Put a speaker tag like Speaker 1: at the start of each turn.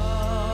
Speaker 1: love.